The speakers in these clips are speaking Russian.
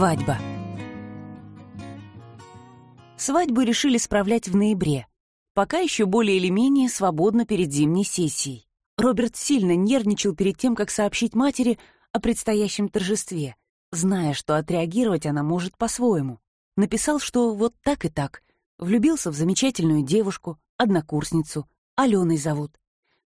Свадьба. Свадьбу решили справлять в ноябре, пока еще более или менее свободно перед зимней сессией. Роберт сильно нервничал перед тем, как сообщить матери о предстоящем торжестве, зная, что отреагировать она может по-своему. Написал, что вот так и так, влюбился в замечательную девушку, однокурсницу, Аленой зовут.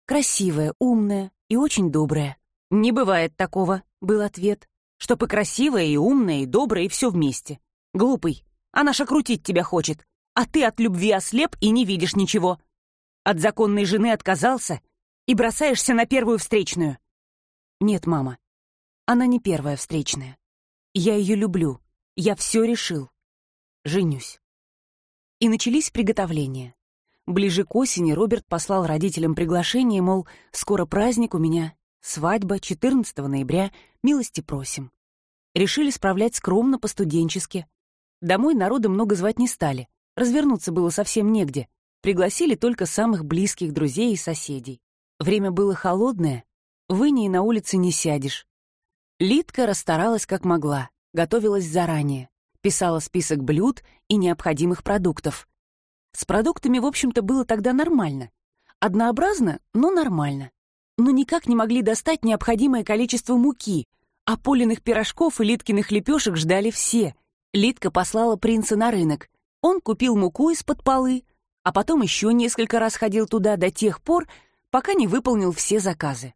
Красивая, умная и очень добрая. «Не бывает такого», — был ответ. «Чтоб и красивая, и умная, и добрая, и все вместе. Глупый, она ж окрутить тебя хочет, а ты от любви ослеп и не видишь ничего. От законной жены отказался и бросаешься на первую встречную». «Нет, мама, она не первая встречная. Я ее люблю, я все решил. Женюсь». И начались приготовления. Ближе к осени Роберт послал родителям приглашение, мол, скоро праздник у меня, свадьба, 14 ноября, милости просим. Решили справлять скромно, по-студенчески. Домой народа много звать не стали, развернуться было совсем негде. Пригласили только самых близких друзей и соседей. Время было холодное, в иней на улице не сядешь. Литка расстаралась как могла, готовилась заранее, писала список блюд и необходимых продуктов. С продуктами, в общем-то, было тогда нормально. Однообразно, но нормально. Но никак не могли достать необходимое количество муки, а поленых пирожков и Литкиных лепешек ждали все. Литка послала принца на рынок. Он купил муку из-под полы, а потом еще несколько раз ходил туда до тех пор, пока не выполнил все заказы.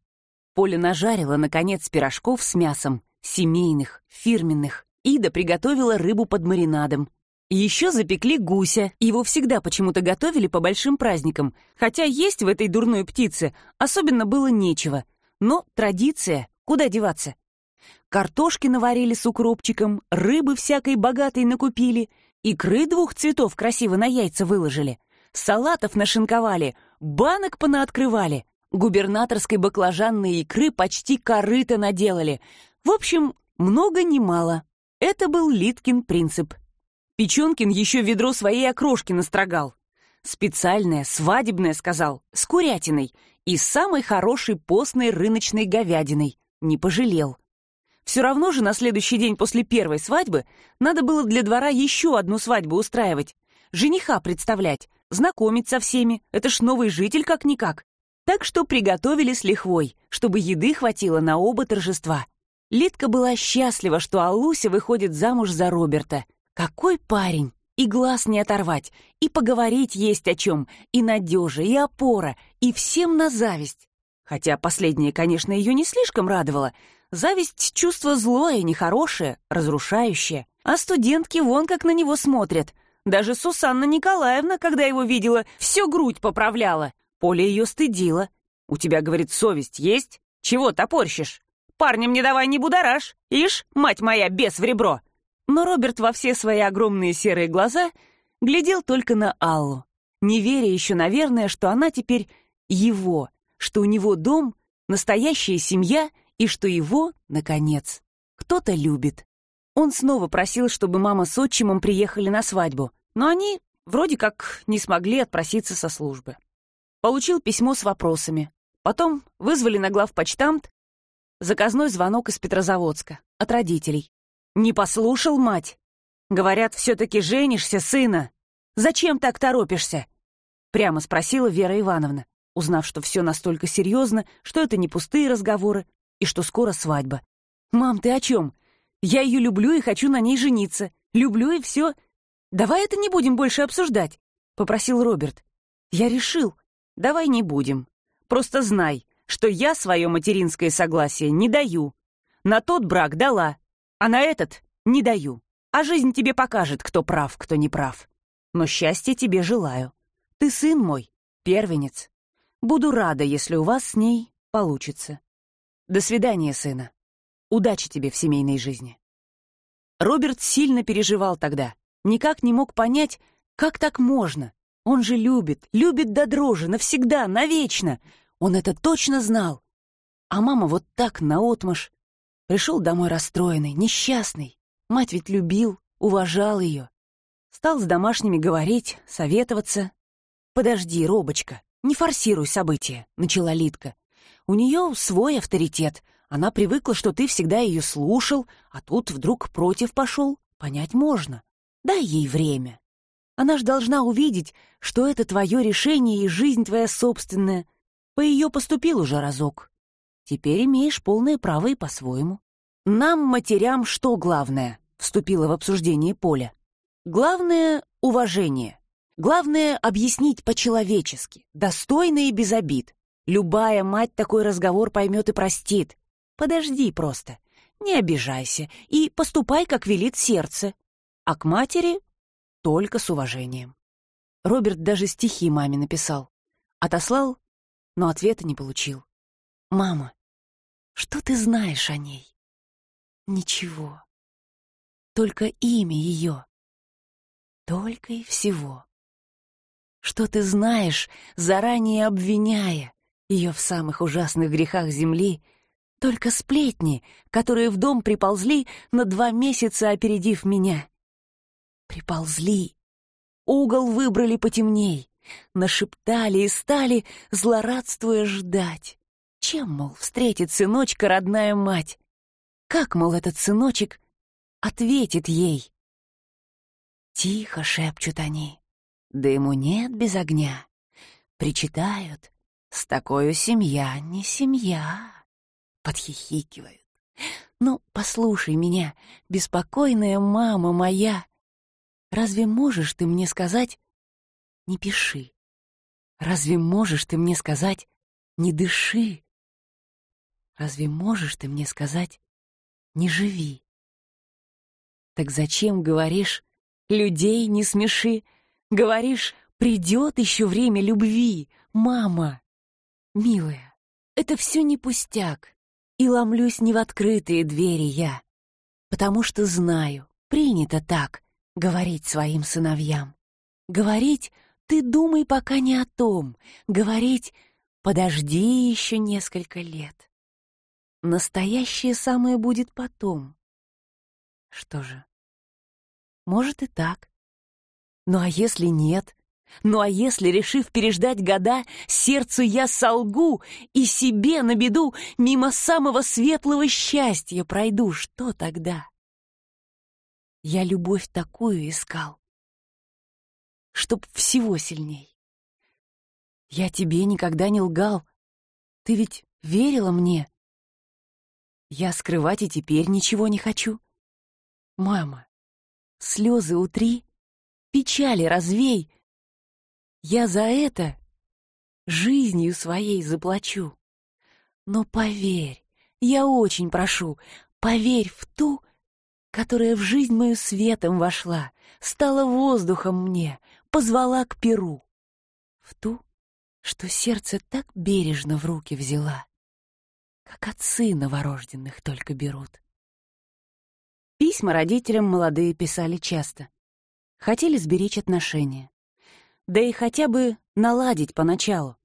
Поля нажарила, наконец, пирожков с мясом, семейных, фирменных. Ида приготовила рыбу под маринадом. Еще запекли гуся. Его всегда почему-то готовили по большим праздникам, хотя есть в этой дурной птице особенно было нечего. Но традиция, куда деваться? Картошки наварили с укропчиком, рыбы всякой богатой накупили, икры двух цветов красиво на яйца выложили, салатов нашинковали, банок понаоткрывали, губернаторской баклажанной икры почти корыто наделали. В общем, много ни мало. Это был Литкин принцип — Печенкин еще ведро своей окрошки настрогал. Специальное, свадебное, сказал, с курятиной и самой хорошей постной рыночной говядиной. Не пожалел. Все равно же на следующий день после первой свадьбы надо было для двора еще одну свадьбу устраивать. Жениха представлять, знакомить со всеми. Это ж новый житель как-никак. Так что приготовили с лихвой, чтобы еды хватило на оба торжества. Литка была счастлива, что Алуся выходит замуж за Роберта — какой парень! И глаз не оторвать, и поговорить есть о чем, и надежа, и опора, и всем на зависть. Хотя последнее, конечно, ее не слишком радовало. Зависть — чувство злое, нехорошее, разрушающее. А студентки вон как на него смотрят. Даже Сусанна Николаевна, когда его видела, всю грудь поправляла. Поля ее стыдила. «У тебя, — говорит, — совесть есть? Чего топорщишь? Парням не давай не будораж. Ишь, мать моя, бес в ребро!» Но Роберт во все свои огромные серые глаза глядел только на Аллу, не веря еще, наверное, что она теперь его, что у него дом, настоящая семья и что его, наконец, кто-то любит. Он снова просил, чтобы мама с отчимом приехали на свадьбу, но они вроде как не смогли отпроситься со службы. Получил письмо с вопросами. Потом вызвали на главпочтамт заказной звонок из Петрозаводска от родителей. «Не послушал, мать? Говорят, все-таки женишься, сына. Зачем так торопишься?» Прямо спросила Вера Ивановна, узнав, что все настолько серьезно, что это не пустые разговоры и что скоро свадьба. «Мам, ты о чем? Я ее люблю и хочу на ней жениться. Люблю и все. Давай это не будем больше обсуждать», — попросил Роберт. «Я решил. Давай не будем. Просто знай, что я свое материнское согласие не даю. На тот брак дала, а на этот не даю. А жизнь тебе покажет, кто прав, кто не прав. Но счастья тебе желаю. Ты сын мой, первенец. Буду рада, если у вас с ней получится. До свидания, сына. Удачи тебе в семейной жизни. Роберт сильно переживал тогда. Никак не мог понять, как так можно. Он же любит, любит до дрожи, навсегда, навечно. Он это точно знал. А мама вот так наотмашь Пришел домой расстроенный, несчастный. Мать ведь любил, уважал ее. Стал с домашними говорить, советоваться. «Подожди, Робочка, не форсируй события», — начала Литка. «У нее свой авторитет, Она привыкла, что ты всегда ее слушал, а тут вдруг против пошел. Понять можно. Дай ей время. Она ж должна увидеть, что это твое решение и жизнь твоя собственная. По ее поступил уже разок. Теперь имеешь полное право и по-своему. Нам, матерям, что главное? Вступила в обсуждение Поля. Главное — уважение. Главное — объяснить по-человечески, достойно и без обид. Любая мать такой разговор поймет и простит. Подожди просто, не обижайся и поступай, как велит сердце. А к матери только с уважением. Роберт даже стихи маме написал. Отослал, но ответа не получил. «Мама, что ты знаешь о ней?» «Ничего. Только имя ее. Только и всего. Что ты знаешь, заранее обвиняя ее в самых ужасных грехах земли, только сплетни, которые в дом приползли на два месяца, опередив меня. Приползли. Угол выбрали потемней. Нашептали и стали, злорадствуя, ждать. Чем, мол, встретит сыночка родная мать? Как, мол, этот сыночек ответит ей? Тихо шепчут они. Да ему нет без огня. Причитают. С такой семья не семья. Подхихикивают. Ну, послушай меня, беспокойная мама моя. Разве можешь ты мне сказать «не пиши»? Разве можешь ты мне сказать «не дыши»? Разве можешь ты мне сказать «не живи»? Так зачем говоришь «людей не смеши»? Говоришь «придет еще время любви, мама». Милая, это все не пустяк. И ломлюсь не в открытые двери я, потому что знаю, принято так, говорить своим сыновьям. Говорить «ты думай пока не о том», говорить «подожди еще несколько лет». Настоящее самое будет потом. Что же, может и так. Ну а если нет? Ну а если, решив переждать года, сердцу я солгу и себе на беду мимо самого светлого счастья пройду, что тогда? Я любовь такую искал, чтоб всего сильней. Я тебе никогда не лгал. Ты ведь верила мне. Я скрывать и теперь ничего не хочу. Мама, слезы утри, печали развей. Я за это жизнью своей заплачу. Но поверь, я очень прошу, поверь в ту, которая в жизнь мою светом вошла, стала воздухом мне, позвала к перу. В ту, что сердце так бережно в руки взяла, как отцы новорожденных только берут. Письма родителям молодые писали часто. Хотели сберечь отношения. Да и хотя бы наладить поначалу.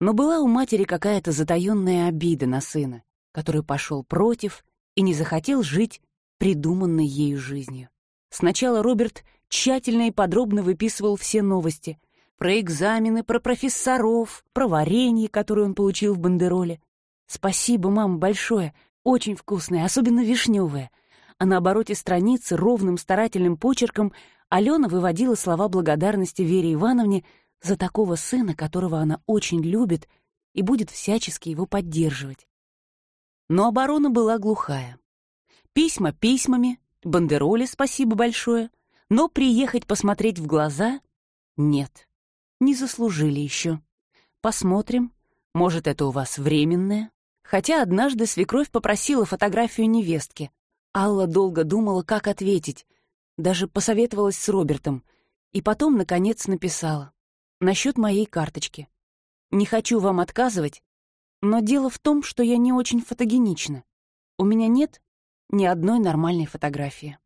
Но была у матери какая-то затаённая обида на сына, который пошел против и не захотел жить придуманной ею жизнью. Сначала Роберт тщательно и подробно выписывал все новости про экзамены, про профессоров, про варенье, которое он получил в бандероле. «Спасибо, мама, большое, очень вкусное, особенно вишневое». А на обороте страницы ровным старательным почерком Алена выводила слова благодарности Вере Ивановне за такого сына, которого она очень любит и будет всячески его поддерживать. Но оборона была глухая. Письма письмами, бандероли спасибо большое, но приехать посмотреть в глаза — нет, не заслужили еще. Посмотрим, может, это у вас временное. Хотя однажды свекровь попросила фотографию невестки. Алла долго думала, как ответить, даже посоветовалась с Робертом, и потом, наконец, написала. Насчет моей карточки. Не хочу вам отказывать, но дело в том, что я не очень фотогенична. У меня нет ни одной нормальной фотографии.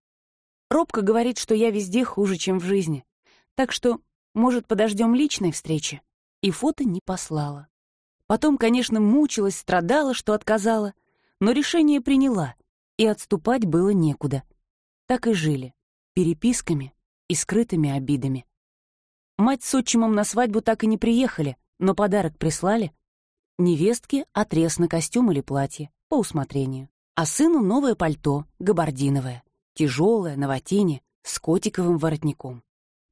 Робка говорит, что я везде хуже, чем в жизни. Так что, может, подождем личной встречи? И фото не послала. Потом, конечно, мучилась, страдала, что отказала, но решение приняла, и отступать было некуда. Так и жили, переписками и скрытыми обидами. Мать с отчимом на свадьбу так и не приехали, но подарок прислали. Невестке отрез на костюм или платье, по усмотрению. А сыну новое пальто, габардиновое, тяжелое, на ватине, с котиковым воротником.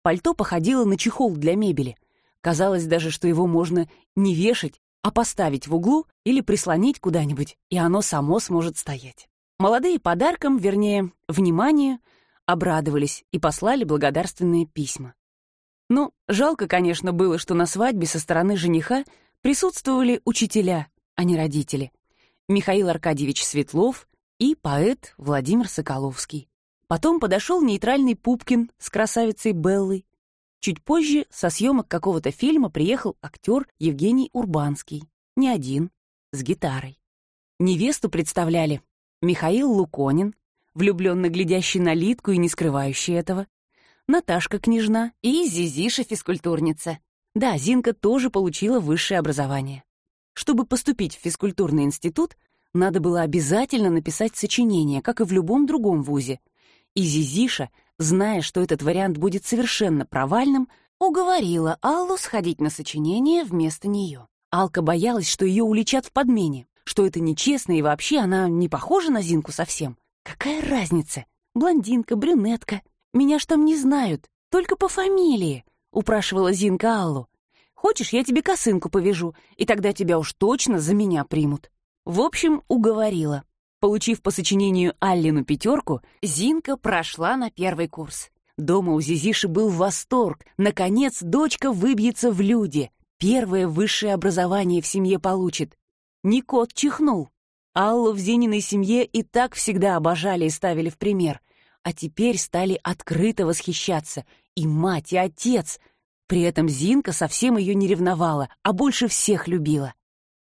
Пальто походило на чехол для мебели. Казалось даже, что его можно не вешать, а поставить в углу или прислонить куда-нибудь, и оно само сможет стоять. Молодые подарком, вернее, вниманию, обрадовались и послали благодарственные письма. Ну, жалко, конечно, было, что на свадьбе со стороны жениха присутствовали учителя, а не родители. Михаил Аркадьевич Светлов и поэт Владимир Соколовский. Потом подошел нейтральный Пупкин с красавицей Беллой. Чуть позже со съемок какого-то фильма приехал актер Евгений Урбанский. Не один, с гитарой. Невесту представляли Михаил Луконин, влюбленно глядящий на Литку и не скрывающий этого, Наташка Княжна и Зизиша физкультурница. Да, Зинка тоже получила высшее образование. Чтобы поступить в физкультурный институт, надо было обязательно написать сочинение, как и в любом другом вузе — и Зизиша, зная, что этот вариант будет совершенно провальным, уговорила Аллу сходить на сочинение вместо нее. Алка боялась, что ее уличат в подмене, что это нечестно и вообще она не похожа на Зинку совсем. Какая разница? Блондинка, брюнетка. Меня ж там не знают, только по фамилии, упрашивала Зинка Аллу. Хочешь, я тебе косынку повяжу, и тогда тебя уж точно за меня примут. В общем, уговорила. Получив по сочинению Аллину пятерку, Зинка прошла на первый курс. Дома у Зизиши был восторг. Наконец, дочка выбьется в люди. Первое высшее образование в семье получит. Не кот чихнул. Аллу в Зининой семье и так всегда обожали и ставили в пример. А теперь стали открыто восхищаться. И мать, и отец. При этом Зинка совсем ее не ревновала, а больше всех любила.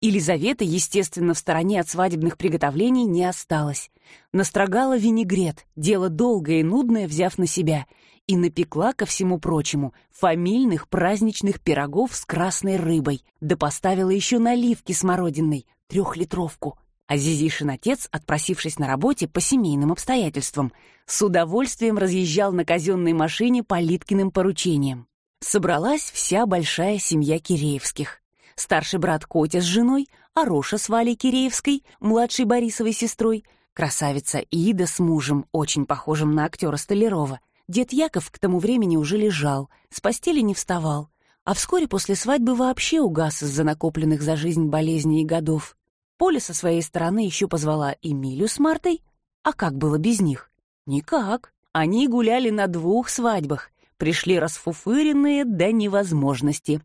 Елизавета, естественно, в стороне от свадебных приготовлений не осталась. Настрогала винегрет, дело долгое и нудное взяв на себя, и напекла, ко всему прочему, фамильных праздничных пирогов с красной рыбой, да поставила еще наливки смородиной, трехлитровку. А Зизишин отец, отпросившись на работе по семейным обстоятельствам, с удовольствием разъезжал на казенной машине по Литкиным поручениям. Собралась вся большая семья Киреевских старший брат Котя с женой, Ароша с Валей Киреевской, младшей Борисовой сестрой, красавица Ида с мужем, очень похожим на актера Столярова. Дед Яков к тому времени уже лежал, с постели не вставал, а вскоре после свадьбы вообще угас из-за накопленных за жизнь болезней и годов. Поля со своей стороны еще позвала Эмилю с Мартой, а как было без них? Никак. Они гуляли на двух свадьбах, пришли расфуфыренные до невозможности.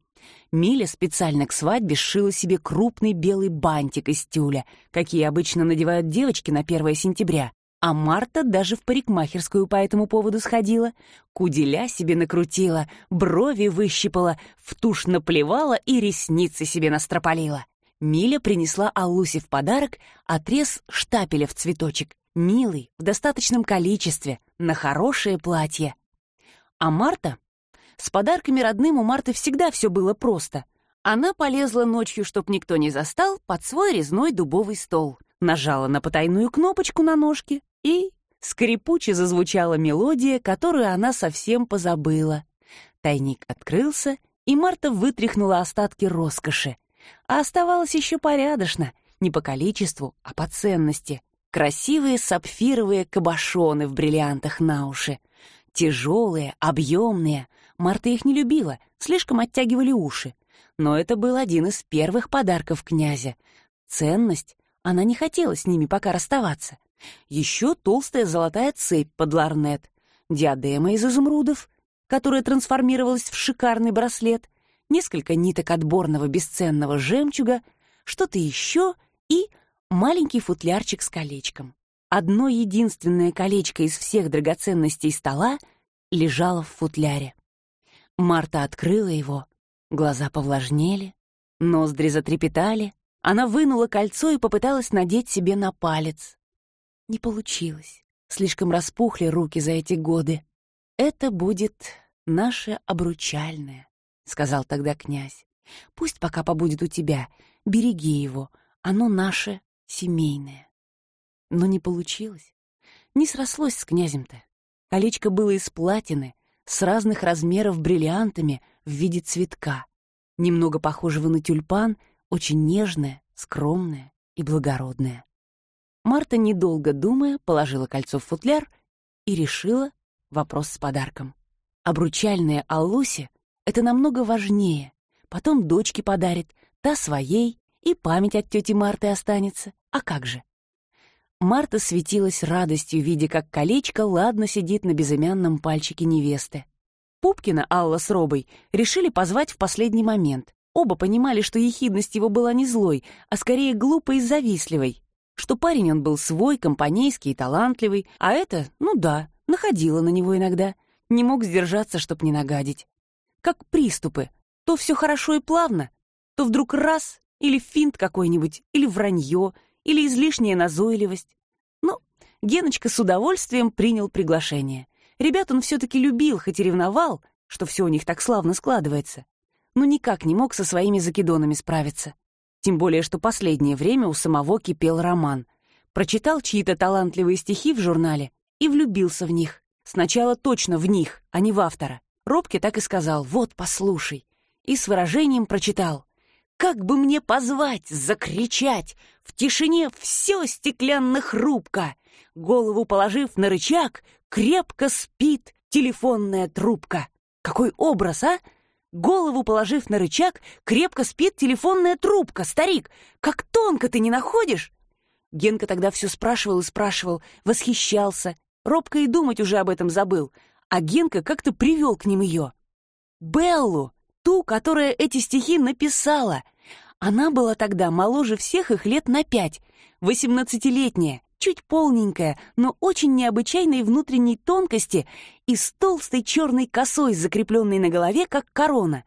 Миля специально к свадьбе сшила себе крупный белый бантик из тюля, какие обычно надевают девочки на 1 сентября. А Марта даже в парикмахерскую по этому поводу сходила, куделя себе накрутила, брови выщипала, в тушь наплевала и ресницы себе настропалила. Миля принесла Аллусе в подарок отрез штапеля в цветочек, милый, в достаточном количестве, на хорошее платье. А Марта с подарками родным у Марты всегда все было просто. Она полезла ночью, чтоб никто не застал, под свой резной дубовый стол. Нажала на потайную кнопочку на ножке и... Скрипуче зазвучала мелодия, которую она совсем позабыла. Тайник открылся, и Марта вытряхнула остатки роскоши. А оставалось еще порядочно, не по количеству, а по ценности. Красивые сапфировые кабошоны в бриллиантах на уши. Тяжелые, объемные, Марта их не любила, слишком оттягивали уши. Но это был один из первых подарков князя. Ценность, она не хотела с ними пока расставаться. Еще толстая золотая цепь под ларнет, диадема из изумрудов, которая трансформировалась в шикарный браслет, несколько ниток отборного бесценного жемчуга, что-то еще и маленький футлярчик с колечком. Одно единственное колечко из всех драгоценностей стола лежало в футляре. Марта открыла его, глаза повлажнели, ноздри затрепетали, она вынула кольцо и попыталась надеть себе на палец. Не получилось, слишком распухли руки за эти годы. «Это будет наше обручальное», — сказал тогда князь. «Пусть пока побудет у тебя, береги его, оно наше семейное». Но не получилось. Не срослось с князем-то. Колечко было из платины, с разных размеров бриллиантами в виде цветка, немного похожего на тюльпан, очень нежное, скромное и благородное. Марта, недолго думая, положила кольцо в футляр и решила вопрос с подарком. Обручальное Аллусе — это намного важнее. Потом дочке подарит, та своей, и память от тети Марты останется. А как же? Марта светилась радостью, видя, как колечко ладно сидит на безымянном пальчике невесты. Пупкина Алла с Робой решили позвать в последний момент. Оба понимали, что ехидность его была не злой, а скорее глупой и завистливой. Что парень он был свой, компанейский и талантливый, а это, ну да, находила на него иногда. Не мог сдержаться, чтоб не нагадить. Как приступы. То все хорошо и плавно, то вдруг раз, или финт какой-нибудь, или вранье, или излишняя назойливость. Но Геночка с удовольствием принял приглашение. Ребят он все-таки любил, хоть и ревновал, что все у них так славно складывается. Но никак не мог со своими закидонами справиться. Тем более, что последнее время у самого кипел роман. Прочитал чьи-то талантливые стихи в журнале и влюбился в них. Сначала точно в них, а не в автора. Робке так и сказал «Вот, послушай». И с выражением прочитал как бы мне позвать, закричать? В тишине все стеклянно-хрупко. Голову положив на рычаг, крепко спит телефонная трубка. Какой образ, а? Голову положив на рычаг, крепко спит телефонная трубка. Старик, как тонко ты не находишь? Генка тогда все спрашивал и спрашивал, восхищался. Робко и думать уже об этом забыл. А Генка как-то привел к ним ее. Беллу, ту, которая эти стихи написала. Она была тогда моложе всех их лет на пять, восемнадцатилетняя, чуть полненькая, но очень необычайной внутренней тонкости и с толстой черной косой, закрепленной на голове, как корона.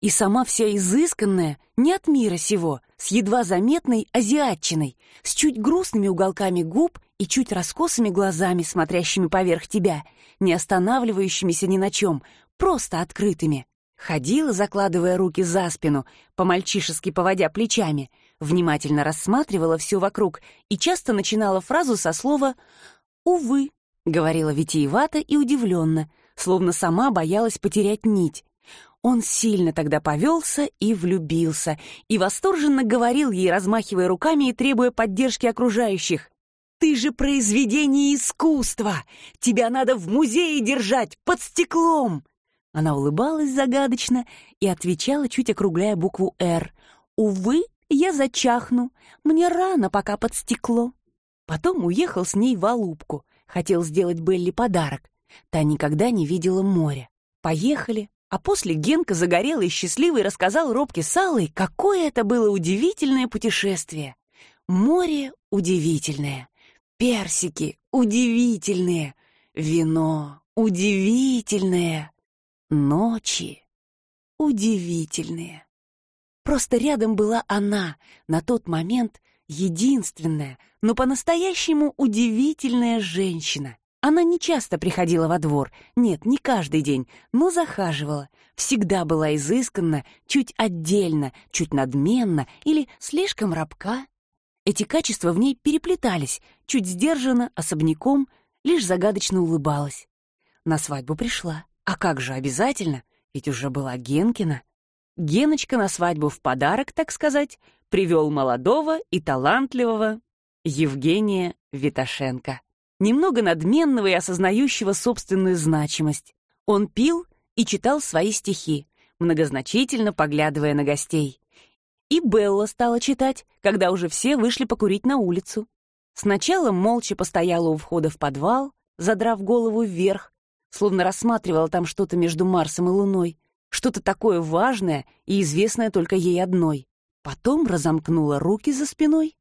И сама вся изысканная, не от мира сего, с едва заметной азиатчиной, с чуть грустными уголками губ и чуть раскосыми глазами, смотрящими поверх тебя, не останавливающимися ни на чем, просто открытыми. Ходила, закладывая руки за спину, по-мальчишески поводя плечами, внимательно рассматривала все вокруг и часто начинала фразу со слова «Увы», — говорила витиевато и удивленно, словно сама боялась потерять нить. Он сильно тогда повелся и влюбился, и восторженно говорил ей, размахивая руками и требуя поддержки окружающих. «Ты же произведение искусства! Тебя надо в музее держать, под стеклом!» Она улыбалась загадочно и отвечала, чуть округляя букву «Р». «Увы, я зачахну. Мне рано, пока под стекло». Потом уехал с ней в Алубку. Хотел сделать Белли подарок. Та никогда не видела моря. Поехали. А после Генка загорелый и счастливый рассказал Робке с Аллой, какое это было удивительное путешествие. Море удивительное. Персики удивительные. Вино удивительное. Ночи удивительные. Просто рядом была она, на тот момент единственная, но по-настоящему удивительная женщина. Она не часто приходила во двор, нет, не каждый день, но захаживала. Всегда была изысканна, чуть отдельно, чуть надменно или слишком рабка. Эти качества в ней переплетались, чуть сдержанно, особняком, лишь загадочно улыбалась. На свадьбу пришла. А как же обязательно? Ведь уже была Генкина. Геночка на свадьбу в подарок, так сказать, привел молодого и талантливого Евгения Виташенко. Немного надменного и осознающего собственную значимость. Он пил и читал свои стихи, многозначительно поглядывая на гостей. И Белла стала читать, когда уже все вышли покурить на улицу. Сначала молча постояла у входа в подвал, задрав голову вверх, словно рассматривала там что-то между Марсом и Луной, что-то такое важное и известное только ей одной. Потом разомкнула руки за спиной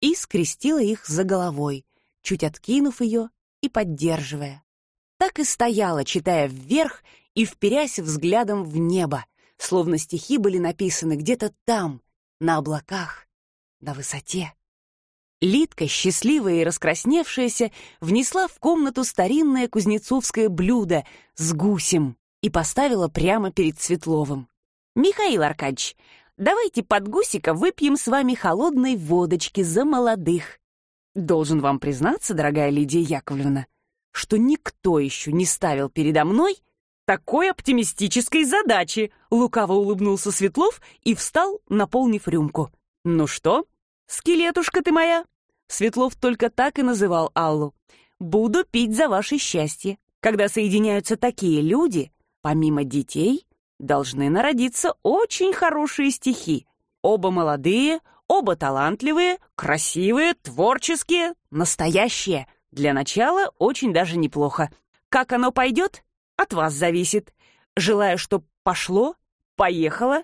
и скрестила их за головой, чуть откинув ее и поддерживая. Так и стояла, читая вверх и вперясь взглядом в небо, словно стихи были написаны где-то там, на облаках, на высоте. Лидка, счастливая и раскрасневшаяся, внесла в комнату старинное кузнецовское блюдо с гусем и поставила прямо перед Светловым. «Михаил Аркадьевич, давайте под гусика выпьем с вами холодной водочки за молодых». Должен вам признаться, дорогая Лидия Яковлевна, что никто еще не ставил передо мной такой оптимистической задачи, лукаво улыбнулся Светлов и встал, наполнив рюмку. «Ну что, скелетушка ты моя, Светлов только так и называл Аллу. «Буду пить за ваше счастье. Когда соединяются такие люди, помимо детей, должны народиться очень хорошие стихи. Оба молодые, оба талантливые, красивые, творческие, настоящие. Для начала очень даже неплохо. Как оно пойдет, от вас зависит. Желаю, чтоб пошло, поехало,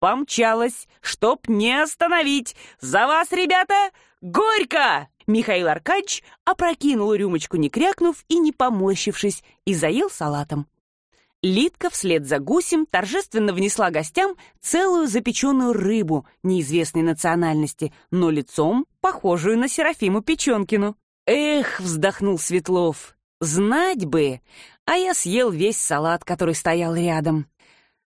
помчалось, чтоб не остановить. За вас, ребята, горько!» Михаил Аркадьевич опрокинул рюмочку, не крякнув и не поморщившись, и заел салатом. Литка вслед за гусем торжественно внесла гостям целую запеченную рыбу неизвестной национальности, но лицом похожую на Серафиму Печенкину. «Эх!» — вздохнул Светлов. «Знать бы! А я съел весь салат, который стоял рядом.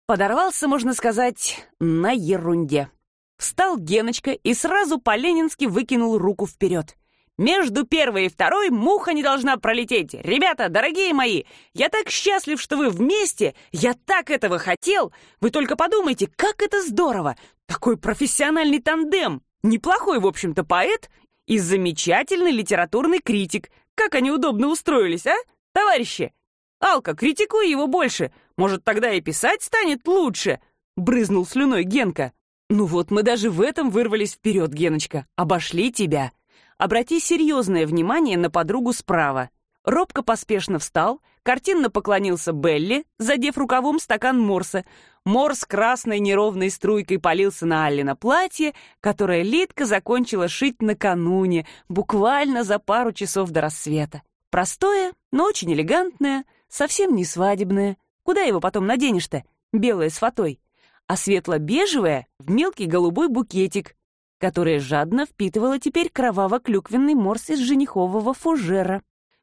Подорвался, можно сказать, на ерунде». Встал Геночка и сразу по-ленински выкинул руку вперед. Между первой и второй муха не должна пролететь. Ребята, дорогие мои, я так счастлив, что вы вместе. Я так этого хотел. Вы только подумайте, как это здорово. Такой профессиональный тандем. Неплохой, в общем-то, поэт и замечательный литературный критик. Как они удобно устроились, а, товарищи? Алка, критикуй его больше. Может, тогда и писать станет лучше. Брызнул слюной Генка. Ну вот, мы даже в этом вырвались вперед, Геночка. Обошли тебя. Обрати серьезное внимание на подругу справа. Робко поспешно встал, картинно поклонился Белли, задев рукавом стакан морса. Морс красной неровной струйкой полился на Аллина платье, которое Литка закончила шить накануне, буквально за пару часов до рассвета. Простое, но очень элегантное, совсем не свадебное. Куда его потом наденешь-то? Белое с фатой. А светло-бежевое в мелкий голубой букетик, которая жадно впитывала теперь кроваво-клюквенный морс из женихового фужера.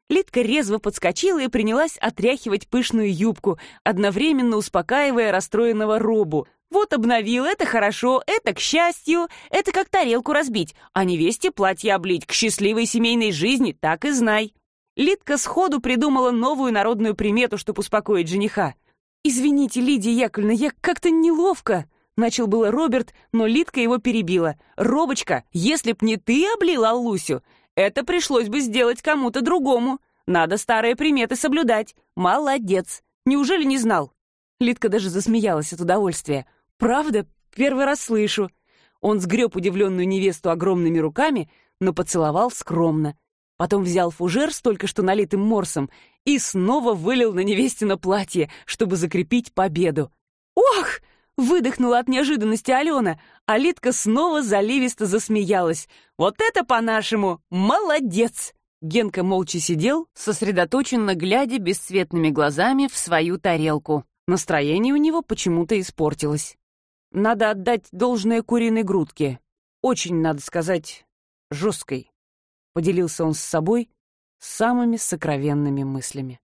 Литка резво подскочила и принялась отряхивать пышную юбку, одновременно успокаивая расстроенного Робу. «Вот обновил, это хорошо, это к счастью, это как тарелку разбить, а невесте платье облить, к счастливой семейной жизни, так и знай». Литка сходу придумала новую народную примету, чтобы успокоить жениха. «Извините, Лидия Яковлевна, я как-то неловко», Начал было Роберт, но Литка его перебила. «Робочка, если б не ты облила Лусю, это пришлось бы сделать кому-то другому. Надо старые приметы соблюдать. Молодец. Неужели не знал?» Литка даже засмеялась от удовольствия. «Правда? Первый раз слышу». Он сгреб удивленную невесту огромными руками, но поцеловал скромно. Потом взял фужер с только что налитым морсом и снова вылил на невестино платье, чтобы закрепить победу. «Ох!» Выдохнула от неожиданности Алена, а Литка снова заливисто засмеялась. «Вот это по-нашему! Молодец!» Генка молча сидел, сосредоточенно глядя бесцветными глазами в свою тарелку. Настроение у него почему-то испортилось. Надо отдать должное куриной грудке. Очень, надо сказать, жесткой. Поделился он с собой самыми сокровенными мыслями.